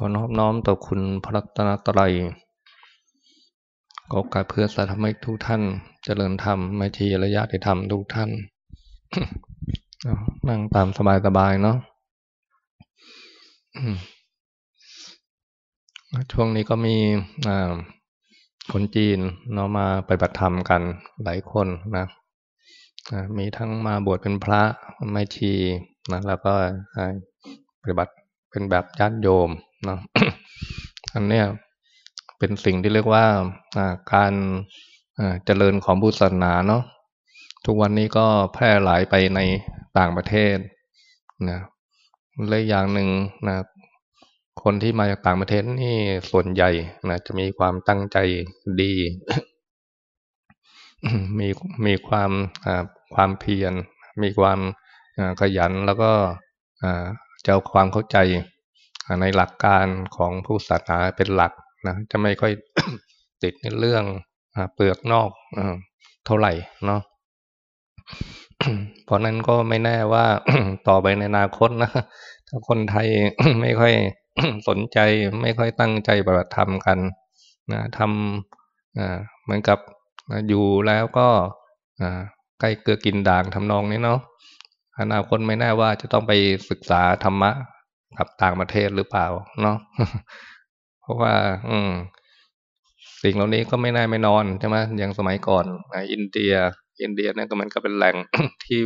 ขอนอบน้อมต่อคุณพระรัตนตรัยขอการเพื่อสาธรรมิกทุกท่านเจริญธรรมไม่ชีระยะที่ธรรมทุกท่าน นั่งตามสบายๆเนาะช่วงนี้ก็มีคนจีนเนาะมาไปปฏิธรรมกันหลายคนนะมีทั้งมาบวชเป็นพระไม่ชีนะแล้วก็ปฏิบัติเป็นแบบญาติโยม นะอันเนี้ยเป็นสิ่งที่เรียกว่าการเจริญของพุทธศาสนาเนาะทุกวันนี้ก็แพร่หลายไปในต่างประเทศนะและอย่างหนึ่งนะคนที่มาจากต่างประเทศนี่ส่วนใหญ่นะจะมีความตั้งใจดี มีมีความความเพียรมีความขยันแล้วก็จะเอาความเข้าใจ ในหลักการของผู้ศาสนาเป็นหลักนะจะไม่ค่อยติดในเรื่องเปลือกนอกเท่าไหร่เนาะเพราะนั้นก็ไม่แน่ว่าต่อไปในอนาคตนะถ้าคนไทยไม่ค่อยสนใจไม่ค่อยตั้งใจปฏิบัติธรรมกันนะทำเหมือนกับอยู่แล้วก็ใกล้เกลือกินด่างทำนองนี้เนาะอนาคตไม่แน่ว่าจะต้องไปศึกษาธรรมะ กับต่างประเทศหรือเปล่าเนาะเพราะว่า อืม สิ่งเหล่านี้ก็ไม่แน่ไม่นอนใช่ไหมอย่างสมัยก่อนอินเดีย อินเดียเนี่ยก็มันก็เป็นแหล่งที่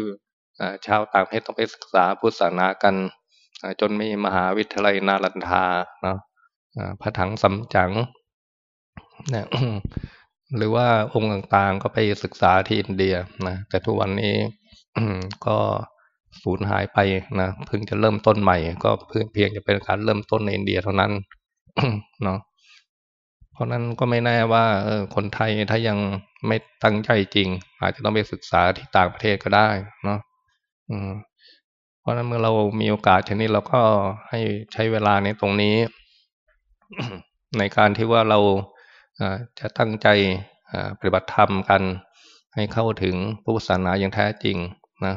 ชาวต่างประเทศต้องไปศึกษาพุทธศาสนากันจนมีมหาวิทยาลัยนาลันทาเนาะพระถังสัมจั๋งนี่ยหรือว่าองค์ต่างๆก็ไปศึกษาที่อินเดียนะแต่ทุกวันนี้ก็ สูญหายไปนะเพิ่งจะเริ่มต้นใหม่ ก็เพียงเพียงจะเป็นการเริ่มต้นในอินเดียเท่านั้นเนาะเพราะนั้นก็ไม่แน่ว่าเออคนไทยถ้ายังไม่ตั้งใจจริง อาจจะต้องไปศึกษาที่ต่างประเทศก็ได้เนาะเพราะนั้นเมื่อเรามีโอกาสเช่นนี้เราก็ให้ใช้เวลาในตรงนี้ ในการที่ว่าเราจะตั้งใจปฏิบัติธรรมกัน ให้เข้าถึงพุทธศาสนาอย่างแท้จริงนะ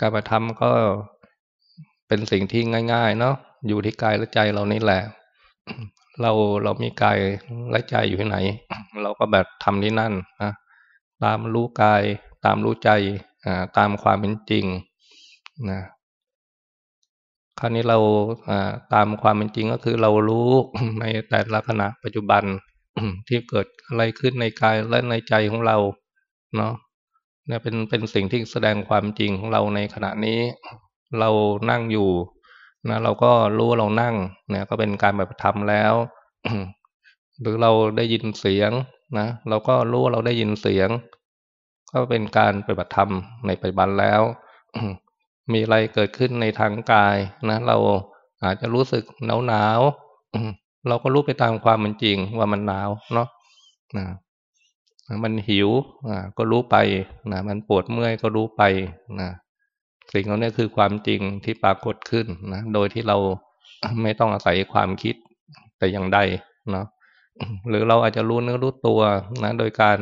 การปฏิธรรมก็เป็นสิ่งที่ง่าย ๆ เนาะอยู่ที่กายและใจเรานี่แหละ เราเรามีกายและใจอยู่ที่ไหน เราก็แบบทำที่นั่นนะตามรู้กาย ตามรู้ใจตามความเป็นจริงนะคราวนี้เราตามความเป็นจริงก็คือเรารู้ในแต่ละขณะปัจจุบันที่เกิดอะไรขึ้นในกายและในใจของเราเนาะ นี่ยเป็นเป็นสิ่งที่แสดงความจริงของเราในขณะนี้ เรานั่งอยู่นะเราก็รู้ว่าเรานั่งเนี่ยก็เป็นการแบบทำแล้ว หรือเราได้ยินเสียงนะเราก็รู้ว่าเราได้ยินเสียง ก็เป็นการปฏิบัติธรรมในปัจจุบันแล้วมีอะไรเกิดขึ้นในทางกายนะ เราอาจจะรู้สึกหนาวหนาวเราก็รู้ไปตามความเป็นจริงว่ามันหนาวเนาะ มันหิวก็รู้ไปนะมันปวดเมื่อยก็รู้ไปนะสิ่งเหล่านี้คือความจริงที่ปรากฏขึ้นนะโดยที่เราไม่ต้องอาศัยความคิดแต่อย่างใดเนาะหรือเราอาจจะรู้เนื้อรู้ตัวนะโดยการ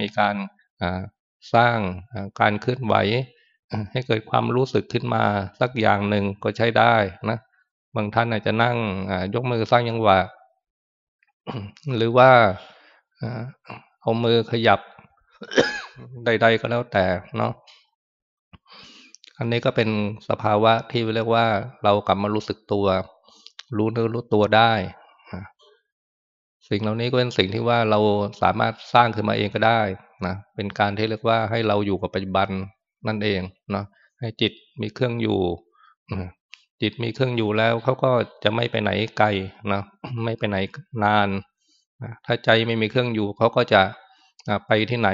มีการสร้างการเคลื่อนไหว ให้เกิดความรู้สึกขึ้นมาสักอย่างหนึ่งก็ใช้ได้นะบางท่านอาจจะนั่งยกมือสร้างยังหวะหรือว่า เอามือขยับใด ๆ ก็แล้วแต่เนาะอันนี้ก็เป็นสภาวะที่เรียกว่าเรากลับมารู้สึกตัว รู้เนื้อรู้ตัวได้ สิ่งเหล่านี้ก็เป็นสิ่งที่ว่าเราสามารถสร้างขึ้นมาเองก็ได้นะเป็นการที่เรียกว่าให้เราอยู่กับปัจจุบันนั่นเองเนาะให้จิตมีเครื่องอยู่จิตมีเครื่องอยู่แล้วเขาก็จะไม่ไปไหนไกลนะไม่ไปไหนนาน ถ้าใจไม่มีเครื่องอยู่เขาก็จะไปที่ไหน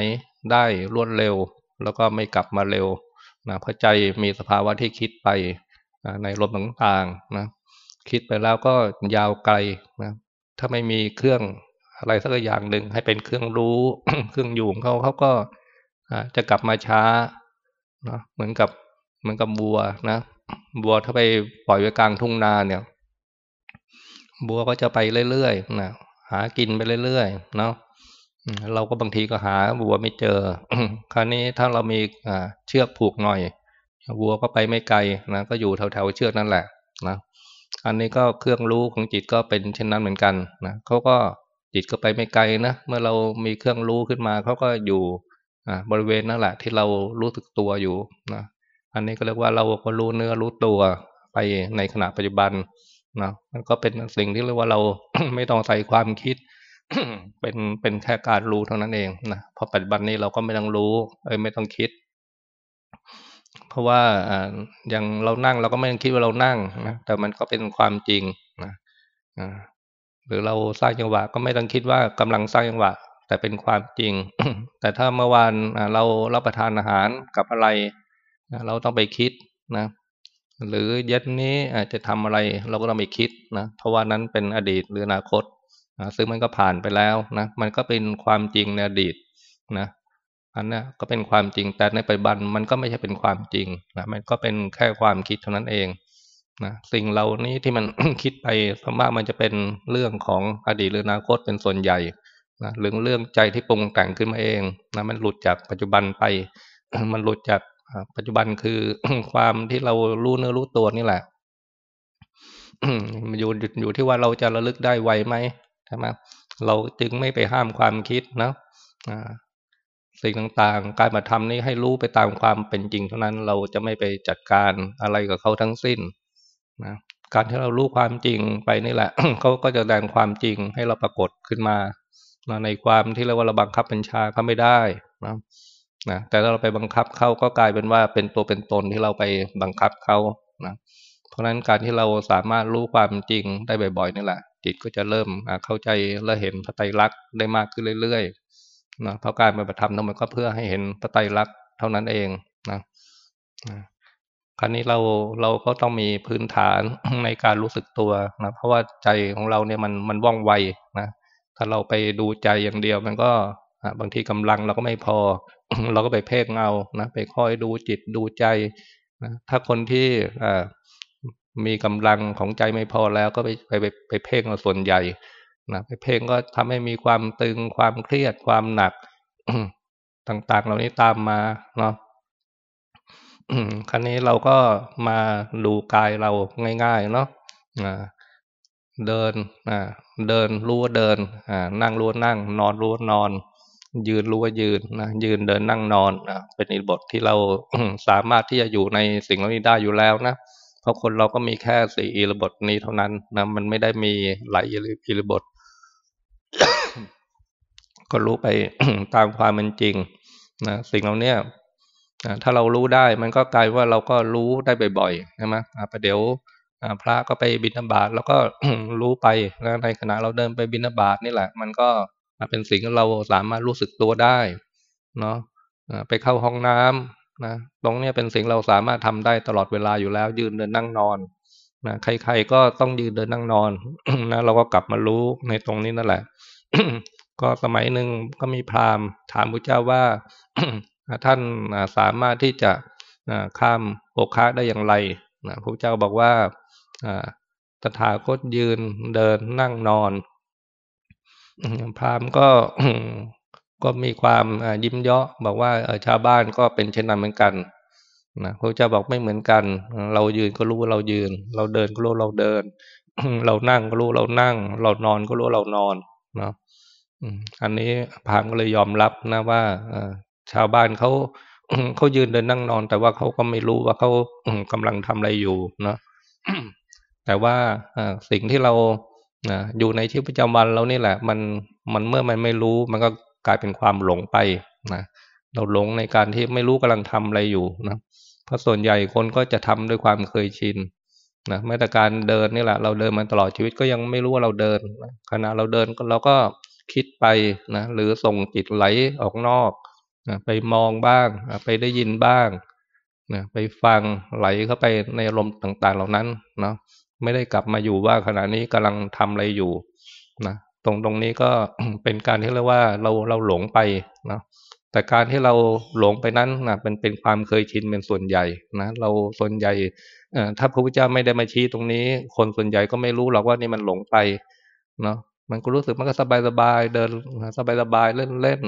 ได้รวดเร็ว แล้วก็ไม่กลับมาเร็วนะเพราะใจมีสภาวะที่คิดไปในลมต่างๆนะคิดไปแล้วก็ยาวไกลนะถ้าไม่มีเครื่องอะไรสักอย่างหนึ่งให้เป็นเครื่องรู้เครื่องอยู่ของเขาเขาก็จะกลับมาช้านะเหมือนกับเหมือนกับบัวนะบัวถ้าไปปล่อยไว้กลางทุ่งนาเนี่ย บัวก็จะไปเรื่อยๆนะ หากินไปเรื่อยๆเนาะเราก็บางทีก็หาบัวไม่เจอ คราวนี้ถ้าเรามีเชือกผูกหน่อยวัวก็ไปไม่ไกลนะก็อยู่แถวๆเชือกนั่นแหละนะอันนี้ก็เครื่องรู้ของจิตก็เป็นเช่นนั้นเหมือนกันนะเขาก็จิตก็ไปไม่ไกลนะเมื่อเรามีเครื่องรู้ขึ้นมาเขาก็อยู่บริเวณนั่นแหละ ที่เรารู้สึกตัวอยู่นะอันนี้ก็เรียกว่าเราก็รู้เนื้อรู้ตัวไปในขณะปัจจุบัน นะมันก็เป็นสิ่งที่เรียกว่าเราไม่ต้องใส่ความคิด เป็นเป็นแค่การรู้เท่านั้นเองนะพอปัจจุบันนี้เราก็ไม่ต้องรู้เอ้ยไม่ต้องคิด เพราะว่าอย่างเรานั่งเราก็ไม่ต้องคิดว่าเรานั่งนะแต่มันก็เป็นความจริงนะหรือเราสร้างจังหวะก็ไม่ต้องคิดว่ากำลังสร้างจังหวะ แต่เป็นความจริง แต่ถ้าเมื่อวานเรารับประทานอาหารกับอะไร เราต้องไปคิดนะ หรือเย็นนี้อาจจะทำอะไรเราก็ต้องไปคิดนะเพราะว่านั้นเป็นอดีตหรืออนาคตซึ่งมันก็ผ่านไปแล้วนะมันก็เป็นความจริงในอดีตนะอันนี้ก็เป็นความจริงแต่ในปัจจุบันมันก็ไม่ใช่เป็นความจริงนะมันก็เป็นแค่ความคิดเท่านั้นเองนะสิ่งเหล่านี้ที่มันคิดไปสมมติมันจะเป็นเรื่องของอดีตหรืออนาคตเป็นส่วนใหญ่นะหรือเรื่องใจที่ปรุงแต่งขึ้นมาเองนะมันหลุดจากปัจจุบันไป มันหลุดจาก ปัจจุบันคือความที่เรารู้เนื้อรู้ตัวนี่แหละอยู่อยู่ที่ว่าเราจะระลึกได้ไวไหมใช่ไหมเราจึงไม่ไปห้ามความคิดนะสิ่งต่างๆ การมาทำนี้ให้รู้ไปตามความเป็นจริงเท่านั้นเราจะไม่ไปจัดการอะไรกับเขาทั้งสิ้นนะการที่เรารู้ความจริงไปนี่แหละเขาก็จะแสดงความจริงให้เราปรากฏขึ้นมาในความที่เรียกว่าเราบังคับบัญชาเขาไม่ได้นะ นะแต่ถ้าเราไปบังคับเขาก็กลายเป็นว่าเป็นตัวเป็นตนที่เราไปบังคับเขานะเพราะฉะนั้นการที่เราสามารถรู้ความจริงได้บ่อยๆนี่แหละ จิตก็จะเริ่มเข้าใจและเห็นพระไตรลักษณ์ได้มากขึ้นเรื่อยๆนะเพราะการปฏิบัติธรรมทั้งหมดก็เพื่อให้เห็นพระไตรลักษณ์เท่านั้นเองนะครั้นี้เราเราก็ต้องมีพื้นฐานในการรู้สึกตัวนะเพราะว่าใจของเราเนี่ยมันมันว่องไวนะถ้าเราไปดูใจอย่างเดียวมันก็ บางทีกำลังเราก็ไม่พอ เราก็ไปเพ่งเงานะไปคอยดูจิตดูใจนะถ้าคนที่มีกำลังของใจไม่พอแล้วก็ไปไปไปไปเพ่งเราส่วนใหญ่นะไปเพ่งก็ทำให้มีความตึงความเครียดความหนักต่างๆ เหล่านี้ตามมาเนาะครั้นี้เราก็มาดูกายเราง่ายๆเนาะเดินเดินรู้ว่าเดินนั่งรู้ว่านั่ง นอนรู้ว่านอน ยืนรู้ว่ายืนนะยืนเดินนั่งนอนเป็นอิบทที่เราสามารถที่จะอยู่ในสิ่งเหล่านี้ได้อยู่แล้วนะเพราะคนเราก็มีแค่สี่อิริบทนี้เท่านั้นนะมันไม่ได้มีหลายอิริบท ก็รู้ไปตามความเป็นจริงนะสิ่งเหล่านี้ถ้าเรารู้ได้มันก็กลายว่าเราก็รู้ได้บ่อยๆใช่ไหมประเดี๋ยวพระก็ไปบิณฑบาตแล้วก็รู้ไปแล้วในขณะเราเดินไปบิณฑบาตนี่แหละ มันก็ เป็นสิ่งที่เราสามารถรู้สึกตัวได้เนาะไปเข้าห้องน้ำนะตรงนี้เป็นสิ่งเราสามารถทำได้ตลอดเวลาอยู่แล้ว ยืนเดินนั่งนอนนะใครๆก็ต้องยืนเดินนั่งนอนนะเราก็กลับมารู้ในตรงนี้นั่นแหละ ก็สมัยหนึ่งก็มีพราหมณ์ ถามพระเจ้าว่าท่านสามารถที่จะข้ามโอคะได้อย่างไรพระเจ้าบอกว่าตถาคตยืนเดินนั่งนอน พราหมณ์ก็ก็มีความยิ้มเยาะบอกว่าชาวบ้านก็เป็นเช่นนั้นเหมือนกันนะพระเจ้าบอกไม่เหมือนกัน เรายืนก็รู้ว่าเรายืน เราเดินก็รู้เราเดิน เรานั่งก็รู้เรานั่ง เรานอนก็รู้เรานอนเนาะอันนี้พราหมณ์ก็เลยยอมรับนะว่าชาวบ้านเขาเขายืนเดินนั่งนอน แต่ว่าเขาก็ไม่รู้ว่าเขากำลังทำอะไรอยู่เนาะแต่ว่าสิ่งที่เรา อยู่ในชีวิตประจำวันเรานี่แหละ มันมันเมื่อมันไม่รู้ มันก็กลายเป็นความหลงไปนะเราหลงในการที่ไม่รู้กำลังทำอะไรอยู่นะเพราะส่วนใหญ่คนก็จะทำด้วยความเคยชินนะแม้แต่การเดินนี่แหละ เราเดินมาตลอดชีวิตก็ยังไม่รู้ว่าเราเดินขณะเราเดินเราก็คิดไปนะหรือส่งจิตไหลออกนอกนะไปมองบ้างไปได้ยินบ้างนะไปฟังไหลเข้าไปในลมณ์ต่าง ๆ เหล่านั้นเนาะ ไม่ได้กลับมาอยู่ว่าขณะนี้กำลังทำอะไรอยู่นะตรงตรงนี้ก็เป็นการที่เรียกว่าเราเราหลงไปนะแต่การที่เราหลงไปนั้นนะเป็นเป็นความเคยชินเป็นส่วนใหญ่นะเราส่วนใหญ่ถ้าพระพุทธเจ้าไม่ได้มาชี้ตรงนี้ คนส่วนใหญ่ก็ไม่รู้หรอกว่านี่มันหลงไปเนาะมันก็รู้สึกมันก็สบายสบายเดินสบายสบายเล่นเล่น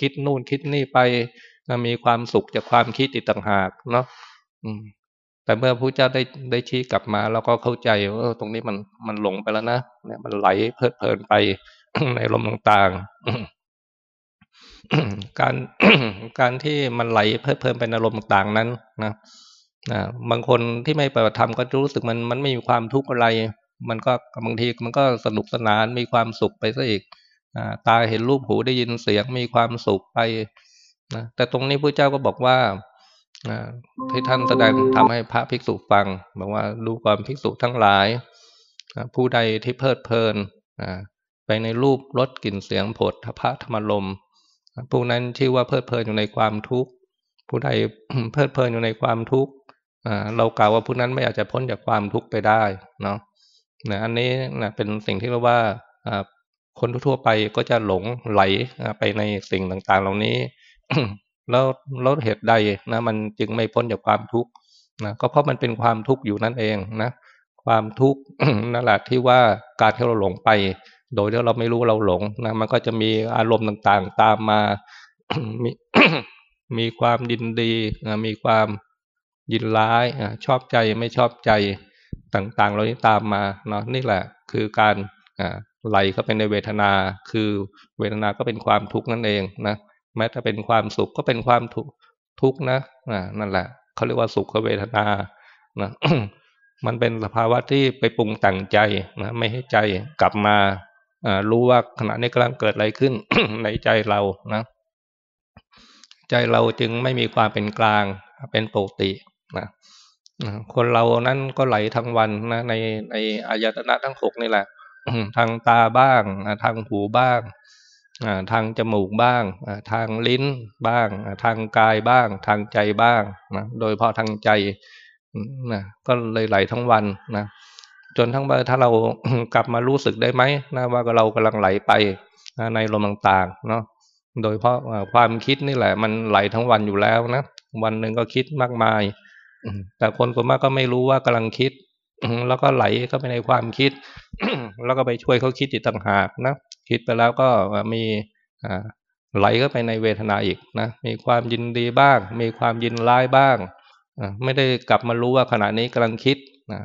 คิดนู่นคิดนี่ไปมีความสุขจากความคิดติดต่างหากเนาะ แต่เมื่อพระเจ้าได้ได้ชี้กลับมาเราก็เข้าใจว่าตรงนี้มันมันหลงไปแล้วนะเนี่ยมันไหลเพลิดเพลินไปในลมต่างๆ การการที่มันไหลเพลิดเพลินไปในลมต่างๆนั้นนะนะบางคนที่ไม่ปฏิบัติธรรมก็รู้สึกมันมันไม่มีความทุกข์อะไร มันก็บางทีมันก็สนุกสนานมีความสุขไปซะอีกตาเห็นรูปหูได้ยินเสียงมีความสุขไปนะแต่ตรงนี้พระเจ้าก็บอกว่า ที่ท่านแสดงทำให้พระภิกษุฟังบอกว่าดูความภิกษุทั้งหลาย ผู้ใดที่เพลิดเพลินไปในรูปรสกลิ่นเสียงผลทพะธรรมลมผู้นั้นชื่อว่าเพลิดเพลินอยู่ในความทุกข์ ผู้ใดเพลิดเพลินอยู่ในความทุกข์เรากล่าวว่าผู้นั้นไม่อาจจะพ้นจากความทุกข์ไปได้เนาะนะอันนี้นะเป็นสิ่งที่เรียกว่าคนทั่วไปก็จะหลงไหลไปในสิ่งต่างๆ เหล่านี้ แล้วแล้วเหตุใดนะมันจึงไม่พ้นจากความทุกข์นะก็เพราะมันเป็นความทุกข์อยู่นั่นเองนะความทุกข์นั่นแหละที่ว่าการที่เราหลงไป โดยที่เราไม่รู้เราหลงนะมันก็จะมีอารมณ์ต่างๆ ตามมามีมีความยินดีนะมีความยินร้ายชอบใจไม่ชอบใจต่างๆ เรานี้ตามมาเนาะนี่แหละคือการไหลเข้าไปในเวทนา คือเวทนาก็เป็นความทุกข์นั่นเองนะ แม้แต่เป็นความสุขก็เป็นความทุกทุกข์นะนั่นแหละเขาเรียกว่าสุขเวทนานะมันเป็นสภาวะที่ไปปรุงแต่งใจนะไม่ให้ใจกลับมารู้ว่าขณะนี้กำลังเกิดอะไรขึ้นในใจเรานะใจเราจึงไม่มีความเป็นกลางเป็นปกตินะคนเรานั้นก็ไหลทั้งวันนะในในอายตนะทั้งหกนี่แหละทางตาบ้างทางหูบ้าง ทางจมูกบ้างทางลิ้นบ้างทางกายบ้าง ทางใจบ้างนะโดยเพราะทางใจนะก็เลยไหลทั้งวันนะจนทั้งเบอร์ถ้าเรากลับมารู้สึกได้ไหมนะว่าเรากำลังไหลไปในลมต่างๆเนาะโดยเพราะความคิดนี่แหละ มันไหลทั้งวันอยู่แล้วนะวันหนึ่งก็คิดมากมาย แต่คนส่วนมากก็ไม่รู้ว่ากำลังคิดแล้วก็ไหลก็ไปในความคิด แล้วก็ไปช่วยเขาคิดอีกต่างหากนะ คิดไปแล้วก็มีไหลก็ไปในเวทนาอีกนะมีความยินดีบ้าง มีความยินร้ายบ้างไม่ได้กลับมารู้ว่าขณะนี้กำลังคิดนะ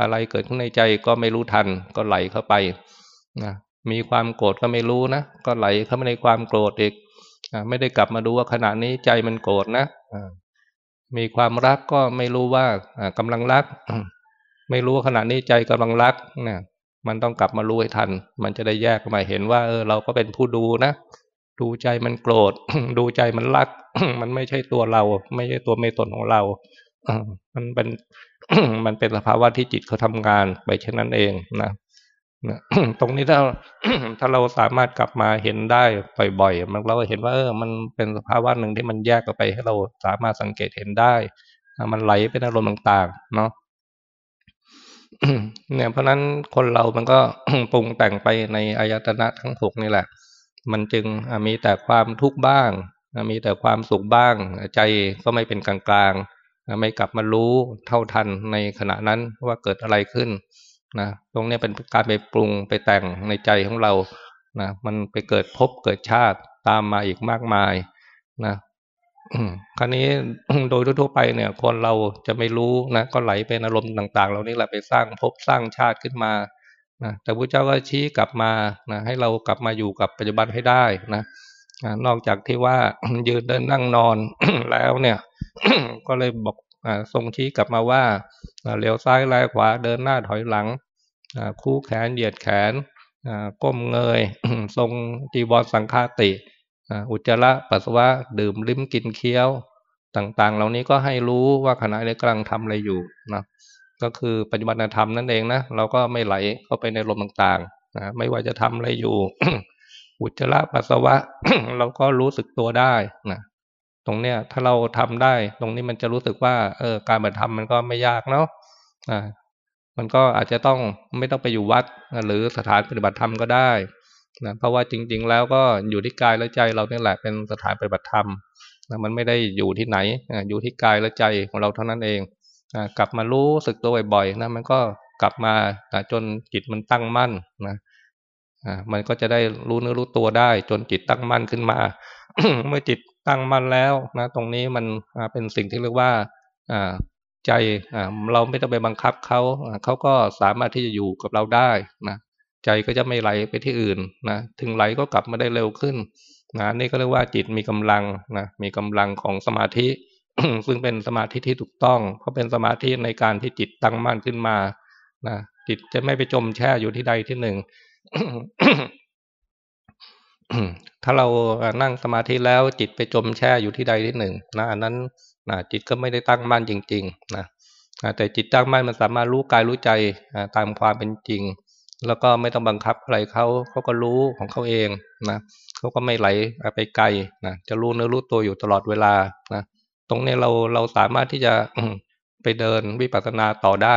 อะไรเกิดขึ้นในใจก็ไม่รู้ทันก็ไหลเข้าไปนะมีความโกรธก็ไม่รู้นะก็ไหลเข้าไปในความโกรธอีกไม่ได้กลับมาดูว่าขณะนี้ใจมันโกรธนะมีความรักก็ไม่รู้ว่ากำลังรัก ไม่รู้ว่าขณะนี้ใจกำลังรักนะ มันต้องกลับมารู้ให้ทัน มันจะได้แยกมาเห็นว่า เออ เราก็เป็นผู้ดูนะ ดูใจมันโกรธ ดูใจมันรัก มันไม่ใช่ตัวเรา ไม่ใช่ตัวเมตนของเรา มันเป็น มันเป็นสภาวะที่จิตเขาทำงานไปเช่นนั้นเองนะตรงนี้ถ้าถ้าเราสามารถกลับมาเห็นได้บ่อยๆมันเราก็เห็นว่าเออ มันเป็นสภาวะหนึ่งที่มันแยกออกไปให้เราสามารถสังเกตเห็นได้ มันไหลเป็นอารมณ์ต่างๆ เนาะ เนี่ยเพราะนั้นคนเรามันก็ปรุงแต่งไปในอายตนะทั้งหกนี่แหละ มันจึงมีแต่ความทุกข์บ้าง มีแต่ความสุขบ้าง ใจก็ไม่เป็นกลางกลางไม่กลับมารู้เท่าทันในขณะนั้นว่าเกิดอะไรขึ้นนะตรงนี้เป็นการไปปรุงไปแต่งในใจของเรานะมันไปเกิดพบเกิดชาติตามมาอีกมากมายนะ คราวนี้โดยทั่วไปเนี่ย คนเราจะไม่รู้นะก็ไหลเป็นอารมณ์ต่างๆ เรานี่แหละไปสร้างภพสร้างชาติขึ้นมานะแต่พระเจ้าก็ชี้กลับมานะให้เรากลับมาอยู่กับปัจจุบันให้ได้นะนอกจากที่ว่ายืนเดินนั่งนอนแล้วเนี่ย ก็เลยบอกทรงชี้กลับมาว่าเลี้ยวซ้ายแลขวาเดินหน้าถอยหลังคู่แขนเหยียดแขนก้มเงย ทรงจีวรสังฆาติ อุจจาระปัสสาวะดื่มลิ้มกินเคี้ยว ต่างๆ เหล่านี้ก็ให้รู้ว่าขณะนี้กำลังทำอะไรอยู่นะก็คือปัจจุบันธรรมนั่นเองนะเราก็ไม่ไหลเข้าไปในลมต่างๆนะไม่ว่าจะทำอะไรอยู่ อุจจาระปัสสาวะ เราก็รู้สึกตัวได้นะตรงเนี้ยถ้าเราทำได้ ตรงนี้มันจะรู้สึกว่าเออการปฏิธรรมมันก็ไม่ยากเนาะอ่ามันก็อาจจะต้องไม่ต้องไปอยู่วัดหรือสถานปฏิบัติธรรมก็ได้ นะเพราะว่าจริง ๆ แล้วก็อยู่ที่กายและใจเราเนี่ยแหละเป็นสถานปฏิบัติธรรมนะมันไม่ได้อยู่ที่ไหนอยู่ที่กายและใจของเราเท่านั้นเองกลับมารู้สึกตัวบ่อยๆนะมันก็กลับมาจนจิตมันตั้งมั่นนะมันก็จะได้รู้เนื้อรู้ตัวได้ จนจิตตั้งมั่นขึ้นมา เมื่อจิตตั้งมั่นแล้วนะตรงนี้มันเป็นสิ่งที่เรียกว่าใจเราไม่ต้องไปบังคับเขาเขาก็สามารถที่จะอยู่กับเราได้นะ ใจก็จะไม่ไหลไปที่อื่นนะถึงไหลก็กลับมาได้เร็วขึ้นนะนี่ก็เรียกว่าจิตมีกำลังนะมีกำลังของสมาธิ ซึ่งเป็นสมาธิที่ถูกต้อง เพราะเป็นสมาธิในการที่จิตตั้งมั่นขึ้นมานะจิตจะไม่ไปจมแช่อยู่ที่ใดที่หนึ่งถ้าเรานั่งสมาธิแล้วจิตไปจมแช่อยู่ที่ใดที่หนึ่งนะอันนั้นนะจิตก็ไม่ได้ตั้งมั่นจริง ๆ นะแต่จิตตั้งมั่นมันสามารถรู้กายรู้ใจตามความเป็นจริง แล้วก็ไม่ต้องบังคับอะไรเขาเขาก็รู้ของเขาเองนะเขาก็ไม่ไหลไปไกลนะจะรู้เนื้อรู้ตัวอยู่ตลอดเวลานะตรงนี้เราเราสามารถที่จะไปเดินวิปัสสนาต่อได้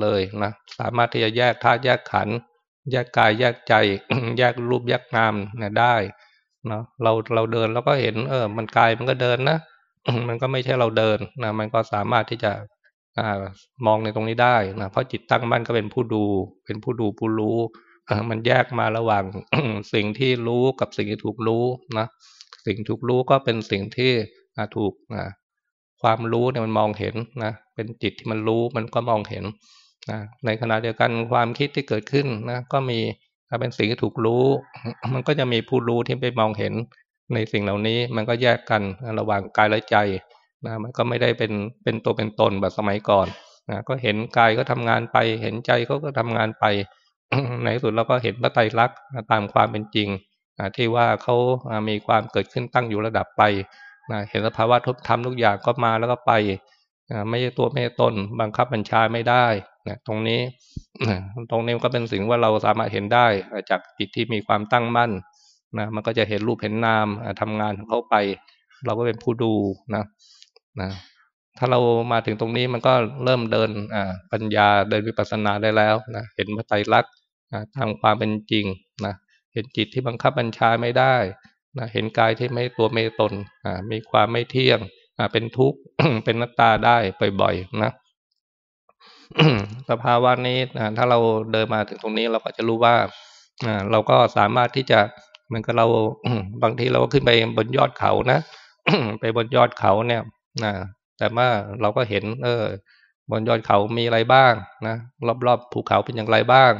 เลยนะสามารถที่จะแยกธาตุแยกขันธ์แยกกายแยกใจ แยกรูปแยกนามเนี่ยได้เนาะเราเราเดินแล้วก็เห็น เออ มันกายมันก็เดินนะมันก็ไม่ใช่เราเดินนะมันก็สามารถที่จะ มองในตรงนี้ได้นะเพราะจิตตั้งมั่นก็เป็นผู้ดู เป็นผู้ดูผู้รู้มันแยกมาระหว่างสิ่งที่รู้กับสิ่งที่ถูกรู้นะสิ่งถูกรู้ก็เป็นสิ่งที่ถูกความรู้เนี่ยมันมองเห็นนะเป็นจิตที่มันรู้มันก็มองเห็นนะในขณะเดียวกันความคิดที่เกิดขึ้นนะก็มีเป็นสิ่งที่ถูกรู้ มันก็จะมีผู้รู้ที่ไปมองเห็นในสิ่งเหล่านี้มันก็แยกกันระหว่างกายและใจ นะมันก็ไม่ได้เป็นเป็นตัวเป็นตนแบบสมัยก่อนนะก็เห็นกายก็ทำงานไป เห็นใจเขาก็ทำงานไป ในสุดเราก็เห็นพระไตรลักษณ์ตามความเป็นจริงที่ว่าเขามีความเกิดขึ้นตั้งอยู่ระดับไปเห็นสภาวะทุกธรรมทุกอย่างก็มาแล้วก็ไปไม่ใช่ตัวไม่ใช่ตนบังคับบัญชาไม่ได้นะตรงนี้ตรงนี้ก็เป็นสิ่งว่าเราสามารถเห็นได้จากจิตที่มีความตั้งมั่นนะมันก็จะเห็นรูปเห็นนามทำงานของเขาไป เราก็เป็นผู้ดูนะ นะถ้าเรามาถึงตรงนี้มันก็เริ่มเดินปัญญาเดินวิปัสสนาได้แล้วนะเห็นพระไตรลักษณ์ทางความเป็นจริงนะเห็นจิตที่บังคับบัญชาไม่ได้นะเห็นกายที่ไม่ตัวไม่ตนมีความไม่เที่ยงเป็นทุกข์เป็นนัตตาได้บ่อยๆนะสภาวะนี้ถ้าเราเดินมาถึงตรงนี้เราก็จะรู้ว่าเราก็สามารถที่จะเหมือนกับเราบางทีเราก็ขึ้นไปบนยอดเขานะไปบนยอดเขาเนี่ย นะแต่ว่าเราก็เห็น เออบนยอดเขามีอะไรบ้างนะรอบๆภูเขาเป็นอย่างไรบ้าง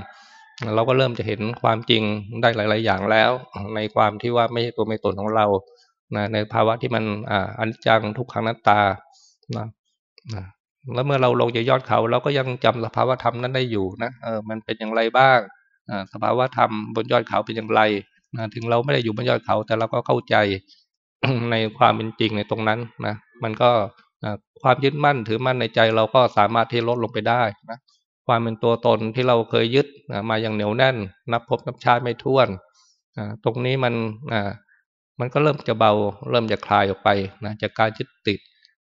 เราก็เริ่มจะเห็นความจริงได้หลาย ๆ อย่างแล้ว ในความที่ว่าไม่ใช่ตัวไม่ตนของเรานะในภาวะที่มันอ่าอนิจจังทุกขังนัตตานะนะแล้วเมื่อเราลงจากยอดเขา เราก็ยังจำสภาวะธรรมนั้นได้อยู่นะเออมันเป็นอย่างไรบ้างอ่าสภาวะธรรมบนยอดเขาเป็นอย่างไรนะถึงเราไม่ได้อยู่บนยอดเขาแต่เราก็เข้าใจ ในความเป็นจริงในตรงนั้นนะมันก็ความยึดมั่นถือมั่นในใจเราก็สามารถที่ลดลงไปได้นะความเป็นตัวตนที่เราเคยยึดมาอย่างเหนียวแน่น นับพบนับชาติไม่ท้วนตรงนี้มันมันก็เริ่มจะเบาเริ่มจะคลายออกไปนะจากการยึดติด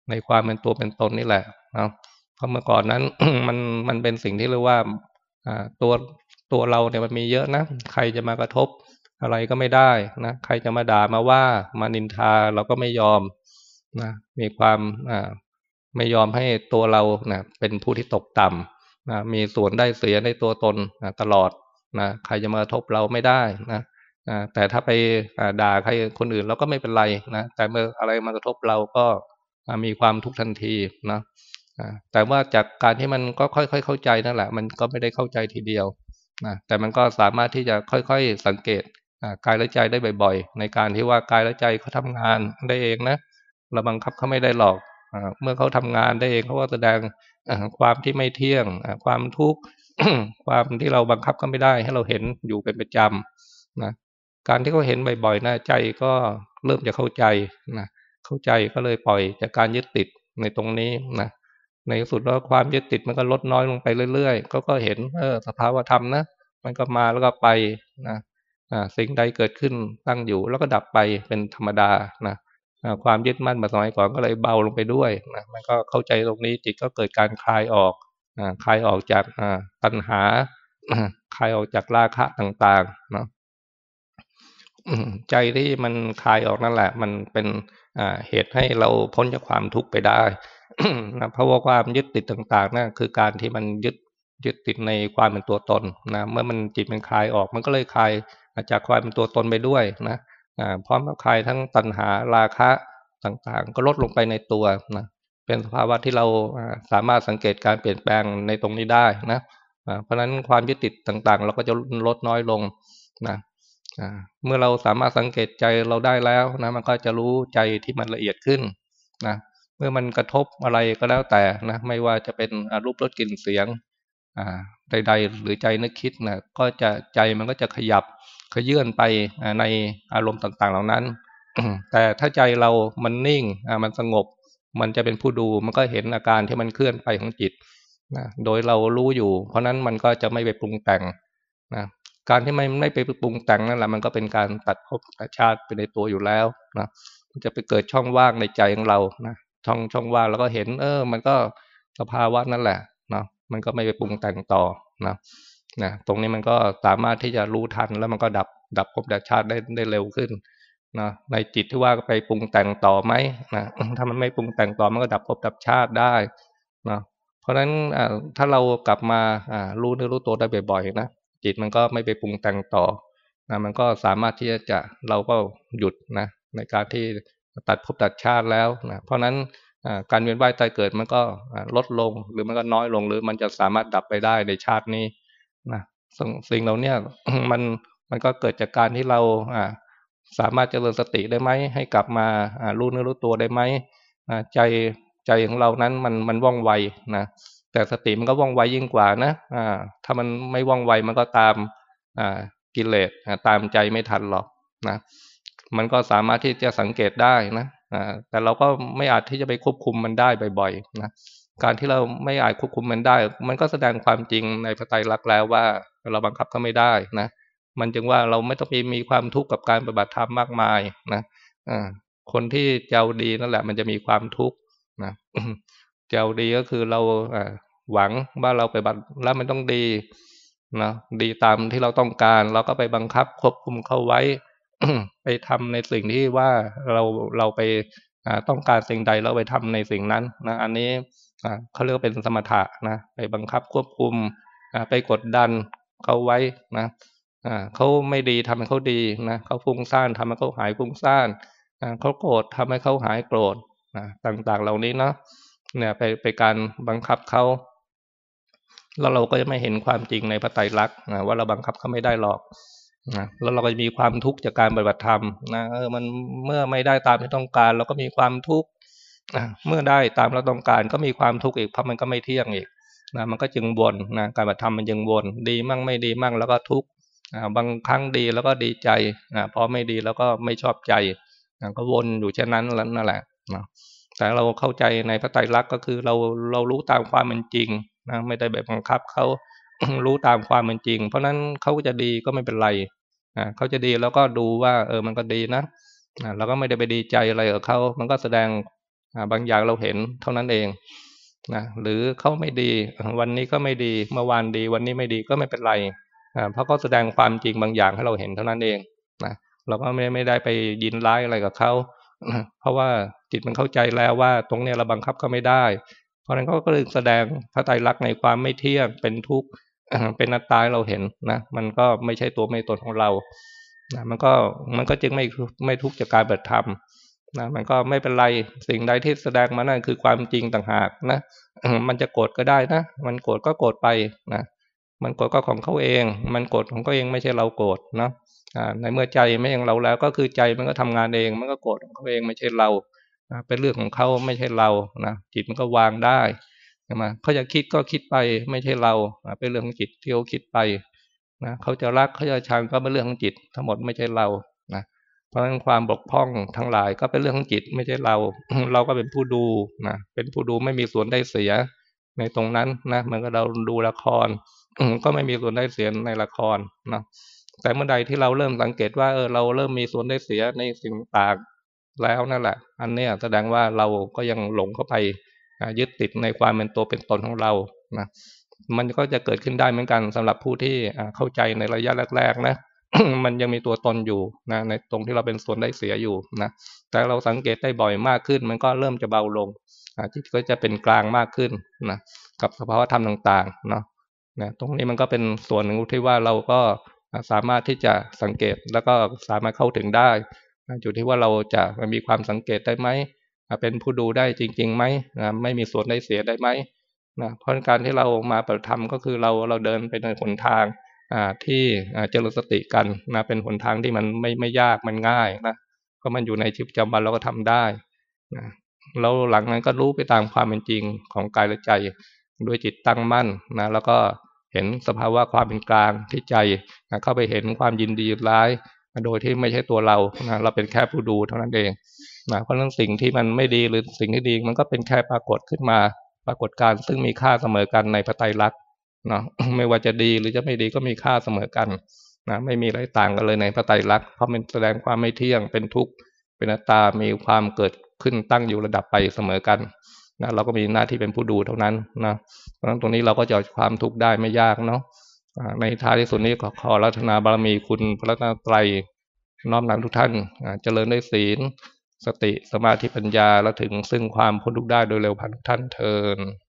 ในความเป็นตัวเป็นตนนี่แหละนะเพราะเมื่อก่อนนั้นมันมันเป็นสิ่งที่เรียกว่าตัวตัวเราเนี่ยมันมีเยอะนะใครจะมากระทบ อะไรก็ไม่ได้นะใครจะมาด่ามาว่ามานินทาเราก็ไม่ยอมนะมีความอ่าไม่ยอมให้ตัวเรานะเป็นผู้ที่ตกต่ำนะมีส่วนได้เสียในตัวตนนะตลอดนะใครจะมาทบเราไม่ได้นะแต่ถ้าไปด่าใครคนอื่นเราก็ไม่เป็นไรนะแต่เมื่ออะไรมากระทบเราก็มีความทุกข์ทันทีนะแต่ว่าจากการที่มันก็ค่อย ๆ เข้าใจนั่นแหละ มันก็ไม่ได้เข้าใจทีเดียวนะแต่มันก็สามารถที่จะค่อย ๆ สังเกต กายและใจได้บ่อยๆ ในการที่ว่ากายและใจเขาทางานได้เองนะเราบังคับเขาไม่ได้หรอกเมื่อเขาทำงานได้เองเขาก็แสดงความที่ไม่เที่ยงความทุกข์ความที่เราบังคับเขาไม่ได้ ให้เราเห็นอยู่เป็นประจำนะการที่เขาเห็นบ่อยๆนะใจก็เริ่มจะเข้าใจนะเข้าใจก็เลยปล่อยจากการยึดติดในตรงนี้นะในสุดแล้วความยึดติดมันก็ลดน้อยลงไปเรื่อยๆก็ก็เห็นเออสภาวะธรรมนะมันก็มาแล้วก็ไปนะ สิ่งใดเกิดขึ้นตั้งอยู่ แล้วก็ดับไปเป็นธรรมดานะความยึดมั่นมาสมัยก่อนก็เลยเบาลงไปด้วยนะมันก็เข้าใจตรงนี้จิตก็เกิดการคลายออกคลายออกจากปัญหาคลายออกจากราคะต่างๆนะใจที่มันคลายออกนั่นแหละ มันเป็นเหตุให้เราพ้นจากความทุกข์ไปได้นะเพราะว่าความยึดติดต่างๆนั่นคือการที่มันยึดยึดติดในความเป็นตัวตนนะเมื่อมันจิตมันคลายออก มันก็เลยคลาย จากความเป็นตัวตนไปด้วยนะพร้อมกับคลายทั้งตัณหาราคะต่างๆ ก็ลดลงไปในตัวนะเป็นสภาวะที่เราสามารถสังเกตการเปลี่ยนแปลงในตรงนี้ได้นะเพราะฉะนั้นความยึดติดต่างๆ เราก็จะลดน้อยลงนะเมื่อเราสามารถสังเกตใจเราได้แล้วนะมันก็จะรู้ใจที่มันละเอียดขึ้นนะเมื่อมันกระทบอะไรก็แล้วแต่นะไม่ว่าจะเป็นรูปรสกลิ่นเสียงใดๆ หรือใจนึกคิดนะก็จะใจมันก็จะขยับ ขยื่นไปในอารมณ์ต่างๆ เหล่านั้น แต่ถ้าใจเรามันนิ่งมันสงบ มันจะเป็นผู้ดูมันก็เห็นอาการที่มันเคลื่อนไปของจิตนะโดยเรารู้อยู่ เพราะนั้นมันก็จะไม่ไปปรุงแต่งนะการที่ไม่ไม่ไปปรุงแต่งนั่นแหละมันก็เป็นการตัดภพตัดชาติไปในตัวอยู่แล้วนะมันจะไปเกิดช่องว่างในใจของเรานะช่องช่องว่างแล้วก็เห็น เออ มันก็สภาวะนั่นแหละนะมันก็ไม่ไปปรุงแต่งต่อนะ นะตรงนี้มันก็สามารถที่จะรู้ทันแล้วมันก็ดับดับภพดับชาติได้ได้เร็วขึ้นนะในจิตที่ว่าไปปรุงแต่งต่อไหมนะถ้ามันไม่ปรุงแต่งต่อมันก็ดับภพดับชาติได้นะเพราะฉะนั้นถ้าเรากลับมารู้เนื้อรู้ตัวได้บ่อยๆนะจิตมันก็ไม่ไปปรุงแต่งต่อนะมันก็สามารถที่จะเราก็หยุดนะในการที่ตัดภพตัดชาติแล้วนะเพราะฉะนั้นการเวียนว่ายตายเกิดมันก็ลดลงหรือมันก็น้อยลงหรือมันจะสามารถดับไปได้ในชาตินี้ นะสิ่งเหล่านี้มันมันก็เกิดจากการที่เราสามารถเจริญสติได้ไหมให้กลับมารู้เนื้อรู้ตัวได้ไหมใจใจของเรานั้นมันมันว่องไวนะแต่สติมันก็ว่องไวยิ่งกว่านะถ้ามันไม่ว่องไวมันก็ตามกิเลสตามใจไม่ทันหรอกนะมันก็สามารถที่จะสังเกตได้นะแต่เราก็ไม่อาจที่จะไปควบคุมมันได้บ่อยๆนะ การที่เราไม่อาจควบคุมมันได้ มันก็แสดงความจริงในพระไตรลักษณ์แล้วว่าเราบังคับก็ไม่ได้นะ มันจึงว่าเราไม่ต้องไปมีความทุกข์กับการปฏิบัติธรรมมากมายนะคนที่เจ้าดีนั่นแหละ มันจะมีความทุกข์นะเจ้าดีก็คือเราหวังว่าเราไปบัติแล้วมันต้องดีนะดีตามที่เราต้องการ เราก็ไปบังคับควบคุมเข้าไว้ ไปทำในสิ่งที่ว่าเราเราไปต้องการสิ่งใดเราไปทำในสิ่งนั้นนะอันนี้ เขาเรียกเป็นสมถะนะไปบังคับควบคุมไปกดดันเขาไว้นะเขาไม่ดีทำให้เขาดีนะเขาฟุ้งซ่านทำให้เขาหายฟุ้งซ่านเขาโกรธทำให้เขาหายโกรธต่างๆเหล่านี้เนาะเนี่ยไปไปการบังคับเขาแล้วเราก็จะไม่เห็นความจริงในพระไตรลักษณ์ว่าเราบังคับเขาไม่ได้หรอกนะแล้วเราก็จะมีความทุกข์จากการปฏิบัติธรรมนะเออมันเมื่อไม่ได้ตามที่ต้องการ เราก็มีความทุกข์ เมื่อได้ตามเราต้องการก็มีความทุกข์อีกเพราะมันก็ไม่เที่ยงอีกนะมันก็จึงวนนะการปฏิธรรมมันจึงวนดีมั่งไม่ดีมั่งแล้วก็ทุกข์บางครั้งดีแล้วก็ดีใจนะพอไม่ดีแล้วก็ไม่ชอบใจนะก็วนอยู่เช่นนั้นแล้วนั่นแหละนะแต่เราเข้าใจในพระไตรลักษณ์ก็คือเราเรารู้ตามความเป็นจริงนะไม่ได้แบบบังคับเขารู้ตามความเป็นจริง เพราะนั้นเขาจะดีก็ไม่เป็นไรนะเขาจะดีแล้วก็ดูว่า เออมันก็ดีนะนะเราก็ไม่ได้ไปดีใจอะไรกับเขามันก็แสดง บางอย่างเราเห็นเท่านั้นเองนะหรือเขาไม่ดีวันนี้ก็ไม่ดีเมื่อวานดี วันนี้ไม่ดีก็ไม่เป็นไรเพราะเขาแสดงความจริงบางอย่างให้เราเห็นเท่านั้นเองนะเราก็ไม่ไม่ได้ไปยินร้ายอะไรกับเขาเพราะว่าจิตมันเข้าใจแล้วว่าตรงเนี้ยเราบังคับก็ไม่ได้ เพราะนั้นเขาก็เลยแสดงพระไตรลักษณ์ในความไม่เที่ยงเป็นทุกข์เป็นนัตตาเราเห็นนะมันก็ไม่ใช่ตัวไม่ตนของเรานะมันก็มันก็จึงไม่ไม่ทุกข์จากการเบิดธรรม นะมันก็ไม่เป็นไรสิ่งใดที่แสดงมานั่นคือความจริงต่างหากนะมันจะโกรธก็ได้นะ มันโกรธก็โกรธไปนะมันโกรธก็ของเขาเอง มันโกรธของเขาเองไม่ใช่เราโกรธเนาะในเมื่อใจไม่ยังเราแล้ว ก็คือใจมันก็ทำงานเอง มันก็โกรธของเขาเองไม่ใช่เราเป็นเรื่องของเขาไม่ใช่เรานะจิตมันก็วางได้ใช่ไหมเขาจะคิดก็คิดไปไม่ใช่เราเป็นเรื่องของจิตที่เขาคิดไปนะเขาจะรักเขาจะชังก็เป็นเรื่องของจิต ทั้งหมดไม่ใช่เรา ราะฉะนั้นความบกพร่องทั้งหลายก็เป็นเรื่องของจิตไม่ใช่เรา เราก็เป็นผู้ดูนะเป็นผู้ดูไม่มีส่วนได้เสีย ในตรงนั้นนะเหมือนกับเราดูละครก็ไม่มีส่วนได้เสียในละครนะแต่เมื่อใดที่เราเริ่มสังเกตว่าเออเราเริ่มมีส่วนได้เสียในสิ่งต่างแล้วนั่นแหละ อันนี้แสดงว่าเราก็ยังหลงเข้าไปยึดติดในความเป็นตัวเป็นตนของเรานะมันก็จะเกิดขึ้นได้เหมือนกันสำหรับผู้ที่เข้าใจในระยะแรก ๆ นะ มันยังมีตัวตนอยู่นะในตรงที่เราเป็นส่วนได้เสียอยู่นะแต่เราสังเกตได้บ่อยมากขึ้น มันก็เริ่มจะเบาลงจิตก็จะเป็นกลางมากขึ้นนะกับสภาวะธรรมต่างๆเนาะนะตรงนี้มันก็เป็นส่วนหนึ่งที่ว่าเราก็สามารถที่จะสังเกตแล้วก็สามารถเข้าถึงได้อยู่ที่ว่าเราจะมีความสังเกตได้ไหมเป็นผู้ดูได้จริงๆไหมนะไม่มีส่วนได้เสียได้ไหมนะเพราะการที่เรามาปฏิธรรมก็คือเราเราเดินไปในหนทาง ที่เจริญสติกันนะเป็นหนทางที่มันไม่ไม่ยากมันง่ายนะก็มันอยู่ในชีวิตประจำวันเราก็ทำได้นะแล้วหลังนั้นก็รู้ไปตามความเป็นจริงของกายและใจด้วยจิตตั้งมั่นนะแล้วก็เห็นสภาวะความเป็นกลางที่ใจนะเข้าไปเห็นความยินดีร้าย โดยที่ไม่ใช่ตัวเรานะเราเป็นแค่ผู้ดูเท่านั้นเองนะเพราะนั้นสิ่งที่มันไม่ดีหรือสิ่งที่ดีมันก็เป็นแค่ปรากฏขึ้นมาปรากฏการซึ่งมีค่าเสมอกันในพระไตรลักษณ์ นาะไม่ว่าจะดีหรือจะไม่ดีก็มีค่าเสมอกันนะไม่มีอะไรต่างกันเลยในพระไตรลักษณ์เพราะมันแสดงความไม่เที่ยงเป็นทุกข์เป็นอัตตา มีความเกิดขึ้นตั้งอยู่ระดับไปเสมอกันนะเราก็มีหน้าที่เป็นผู้ดูเท่านั้นนะเพราะฉะนั้นตรงนี้เราก็จะความทุกข์ได้ไม่ยากเนาะในท้ายที่สุดนี้ขอขอรัตนาบารมีคุณพระนาไตรน้อมนำทุกท่านเจริญด้วยศีล สติสมาธิปัญญาแล้วถึงซึ่งความพ้นทุกข์ได้โดยเร็วพันทุกท่านเทิน